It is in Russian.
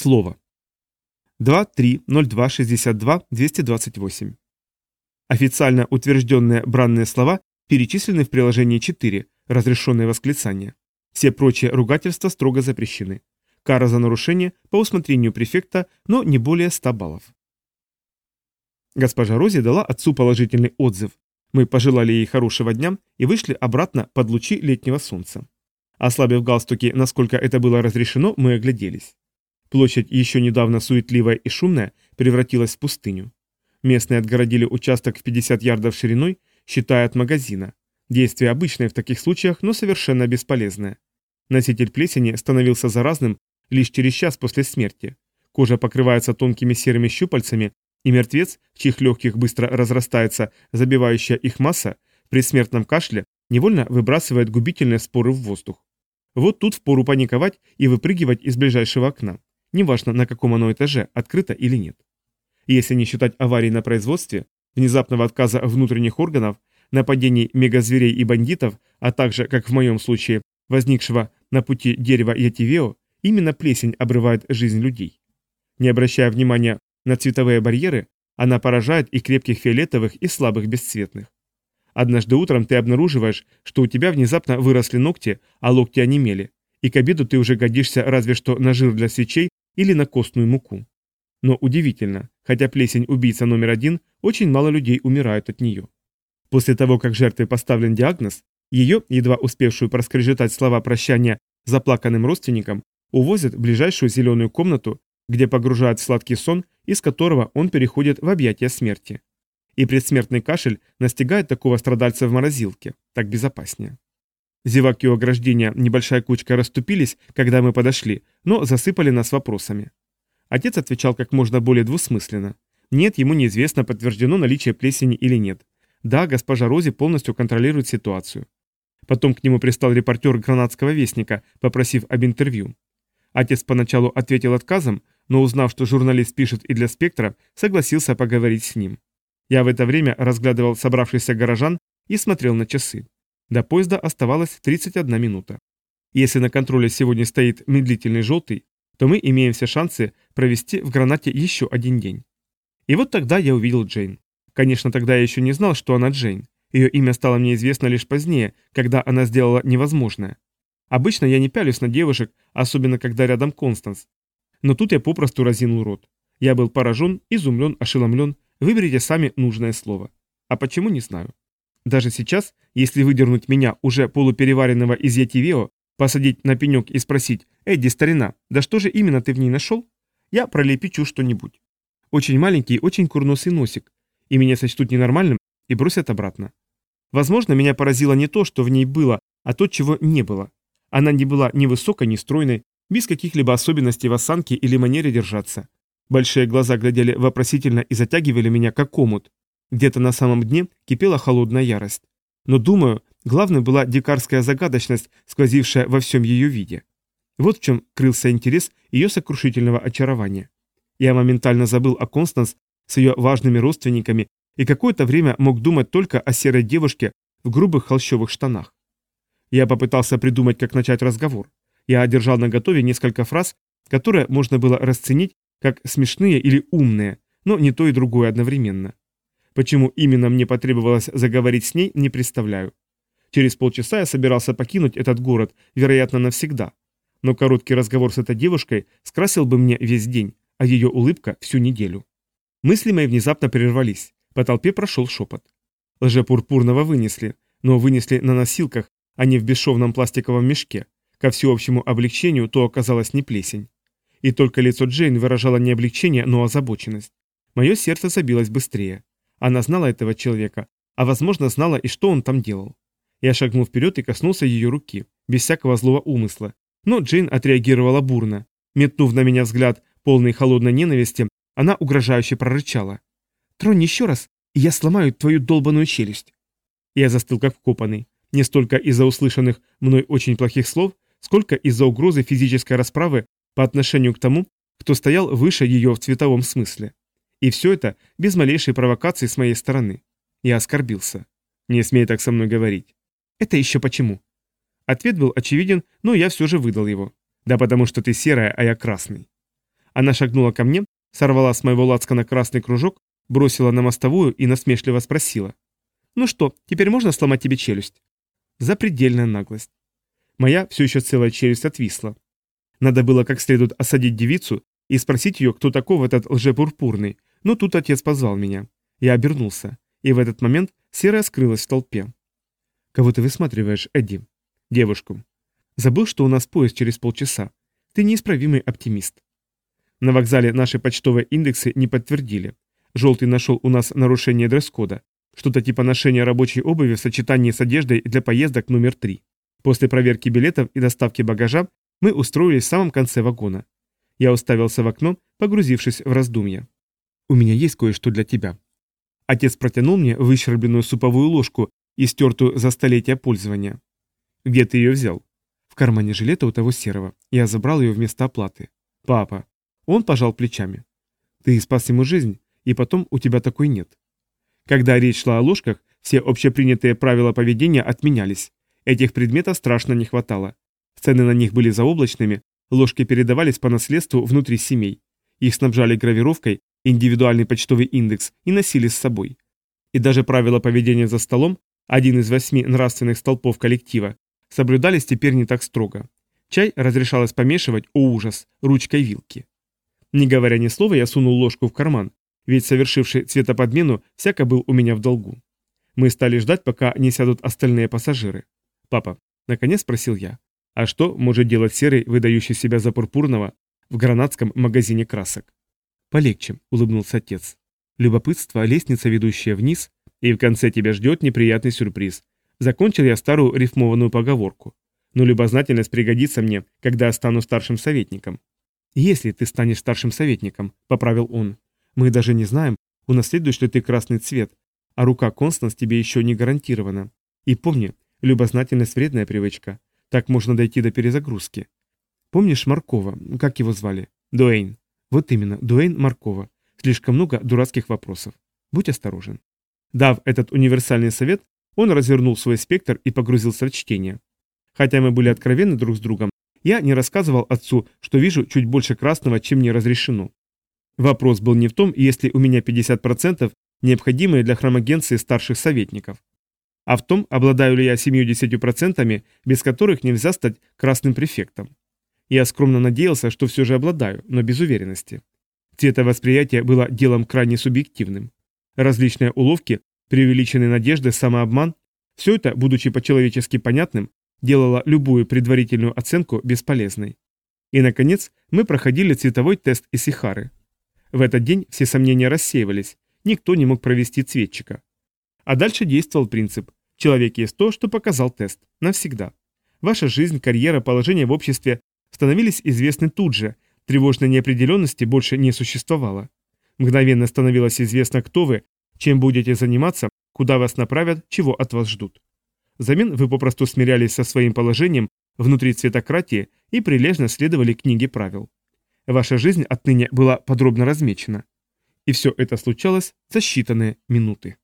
Слово. 2.3.02.62.228. Официально утвержденные бранные слова перечислены в приложении 4, разрешенные восклицания. Все прочие ругательства строго запрещены. Кара за нарушение по усмотрению префекта, но не более 100 баллов. Госпожа Рози дала отцу положительный отзыв. Мы пожелали ей хорошего дня и вышли обратно под лучи летнего солнца. Ослабив галстуки, насколько это было разрешено, мы огляделись. Площадь, еще недавно суетливая и шумная, превратилась в пустыню. Местные отгородили участок в 50 ярдов шириной, считая от магазина. Действие обычное в таких случаях, но совершенно бесполезное. Носитель плесени становился заразным лишь через час после смерти. Кожа покрывается тонкими серыми щупальцами, и мертвец, в чьих легких быстро разрастается забивающая их масса, при смертном кашле невольно выбрасывает губительные споры в воздух. Вот тут впору паниковать и выпрыгивать из ближайшего окна. Неважно, на каком оно этаже, открыто или нет. Если не считать аварий на производстве, внезапного отказа внутренних органов, нападений мегазверей и бандитов, а также, как в моем случае, возникшего на пути дерева Ятивео, именно плесень обрывает жизнь людей. Не обращая внимания на цветовые барьеры, она поражает и крепких фиолетовых, и слабых бесцветных. Однажды утром ты обнаруживаешь, что у тебя внезапно выросли ногти, а локти онемели, и к обеду ты уже годишься разве что на жир для свечей или на костную муку. Но удивительно, хотя плесень убийца номер один, очень мало людей умирают от нее. После того, как жертве поставлен диагноз, ее, едва успевшую проскрежетать слова прощания заплаканным родственникам, увозят в ближайшую зеленую комнату, где погружают в сладкий сон, из которого он переходит в объятия смерти. И предсмертный кашель настигает такого страдальца в морозилке, так безопаснее. Зеваки у ограждения небольшая кучка расступились, когда мы подошли, но засыпали нас вопросами. Отец отвечал как можно более двусмысленно. Нет, ему неизвестно, подтверждено наличие плесени или нет. Да, госпожа Рози полностью контролирует ситуацию. Потом к нему пристал репортер гранатского вестника, попросив об интервью. Отец поначалу ответил отказом, но узнав, что журналист пишет и для «Спектра», согласился поговорить с ним. Я в это время разглядывал собравшихся горожан и смотрел на часы. До поезда оставалось 31 минута. Если на контроле сегодня стоит медлительный желтый, то мы имеем все шансы провести в гранате еще один день. И вот тогда я увидел Джейн. Конечно, тогда я еще не знал, что она Джейн. Ее имя стало мне известно лишь позднее, когда она сделала невозможное. Обычно я не пялюсь на девушек, особенно когда рядом Констанс. Но тут я попросту разинул рот. Я был поражен, изумлен, ошеломлен. Выберите сами нужное слово. А почему, не знаю. Даже сейчас, если выдернуть меня, уже полупереваренного из Ятивео, посадить на пенек и спросить «Эдди, старина, да что же именно ты в ней нашел?» Я пролепечу что-нибудь. Очень маленький, очень курносый носик. И меня сочтут ненормальным и бросят обратно. Возможно, меня поразило не то, что в ней было, а то, чего не было. Она не была ни высокой, ни стройной, без каких-либо особенностей в осанке или манере держаться. Большие глаза глядели вопросительно и затягивали меня, как комут. Где-то на самом дне кипела холодная ярость. Но, думаю, главной была дикарская загадочность, сквозившая во всем ее виде. Вот в чем крылся интерес ее сокрушительного очарования. Я моментально забыл о Констанс с ее важными родственниками и какое-то время мог думать только о серой девушке в грубых холщовых штанах. Я попытался придумать, как начать разговор. Я одержал на готове несколько фраз, которые можно было расценить как смешные или умные, но не то и другое одновременно. Почему именно мне потребовалось заговорить с ней, не представляю. Через полчаса я собирался покинуть этот город, вероятно, навсегда. Но короткий разговор с этой девушкой скрасил бы мне весь день, а ее улыбка всю неделю. Мысли мои внезапно прервались. По толпе прошел шепот. Лжепурпурного вынесли, но вынесли на носилках, а не в бесшовном пластиковом мешке. Ко всеобщему облегчению то оказалось не плесень. И только лицо Джейн выражало не облегчение, но озабоченность. Мое сердце забилось быстрее. Она знала этого человека, а возможно знала и что он там делал. Я шагнул вперед и коснулся ее руки, без всякого злого умысла. Но Джейн отреагировала бурно. Метнув на меня взгляд, полный холодной ненависти, она угрожающе прорычала. «Тронь еще раз, и я сломаю твою долбаную челюсть». Я застыл как вкопанный, не столько из-за услышанных мной очень плохих слов, сколько из-за угрозы физической расправы по отношению к тому, кто стоял выше ее в цветовом смысле. И все это без малейшей провокации с моей стороны. Я оскорбился. Не смей так со мной говорить. Это еще почему? Ответ был очевиден, но я все же выдал его. Да потому что ты серая, а я красный. Она шагнула ко мне, сорвала с моего лацкана красный кружок, бросила на мостовую и насмешливо спросила. «Ну что, теперь можно сломать тебе челюсть?» Запредельная наглость. Моя все еще целая челюсть отвисла. Надо было как следует осадить девицу и спросить ее, кто таков этот лжепурпурный, но тут отец позвал меня. Я обернулся, и в этот момент серая скрылась в толпе. «Кого ты высматриваешь, Эдди?» «Девушку». «Забыл, что у нас поезд через полчаса. Ты неисправимый оптимист». На вокзале наши почтовые индексы не подтвердили. Желтый нашел у нас нарушение дресс-кода. Что-то типа ношения рабочей обуви в сочетании с одеждой для поездок номер 3. После проверки билетов и доставки багажа мы устроились в самом конце вагона. Я уставился в окно, погрузившись в раздумья. «У меня есть кое-что для тебя». Отец протянул мне выщербленную суповую ложку и стертую за столетия пользования. «Где ты ее взял?» «В кармане жилета у того серого. Я забрал ее вместо оплаты». «Папа». Он пожал плечами. «Ты спас ему жизнь, и потом у тебя такой нет». Когда речь шла о ложках, все общепринятые правила поведения отменялись. Этих предметов страшно не хватало. Цены на них были заоблачными, ложки передавались по наследству внутри семей. Их снабжали гравировкой, индивидуальный почтовый индекс и носили с собой. И даже правила поведения за столом, один из восьми нравственных столпов коллектива, соблюдались теперь не так строго. Чай разрешалось помешивать, о ужас, ручкой вилки. Не говоря ни слова, я сунул ложку в карман, ведь совершивший цветоподмену всяко был у меня в долгу. Мы стали ждать, пока не сядут остальные пассажиры. «Папа», — наконец спросил я, а что может делать серый, выдающий себя за пурпурного, в гранатском магазине красок? Полегче, улыбнулся отец. Любопытство, лестница, ведущая вниз, и в конце тебя ждет неприятный сюрприз. Закончил я старую рифмованную поговорку. Но любознательность пригодится мне, когда я стану старшим советником. Если ты станешь старшим советником, поправил он. Мы даже не знаем, унаследуешь ли ты красный цвет, а рука Констанс тебе еще не гарантирована. И помни, любознательность вредная привычка. Так можно дойти до перезагрузки. Помнишь Маркова? Как его звали? Дуэйн. Вот именно, Дуэйн Маркова. Слишком много дурацких вопросов. Будь осторожен. Дав этот универсальный совет, он развернул свой спектр и погрузился в чтение. Хотя мы были откровенны друг с другом, я не рассказывал отцу, что вижу чуть больше красного, чем мне разрешено. Вопрос был не в том, если у меня 50% необходимые для хромагенции старших советников а в том, обладаю ли я 70%, без которых нельзя стать красным префектом. Я скромно надеялся, что все же обладаю, но без уверенности. Цветовосприятие было делом крайне субъективным. Различные уловки, преувеличенные надежды, самообман – все это, будучи по-человечески понятным, делало любую предварительную оценку бесполезной. И, наконец, мы проходили цветовой тест Исихары. В этот день все сомнения рассеивались, никто не мог провести цветчика. А дальше действовал принцип Человек есть то, что показал тест. Навсегда. Ваша жизнь, карьера, положение в обществе становились известны тут же, тревожной неопределенности больше не существовало. Мгновенно становилось известно, кто вы, чем будете заниматься, куда вас направят, чего от вас ждут. Взамен вы попросту смирялись со своим положением внутри цветократии и прилежно следовали книге правил. Ваша жизнь отныне была подробно размечена. И все это случалось за считанные минуты.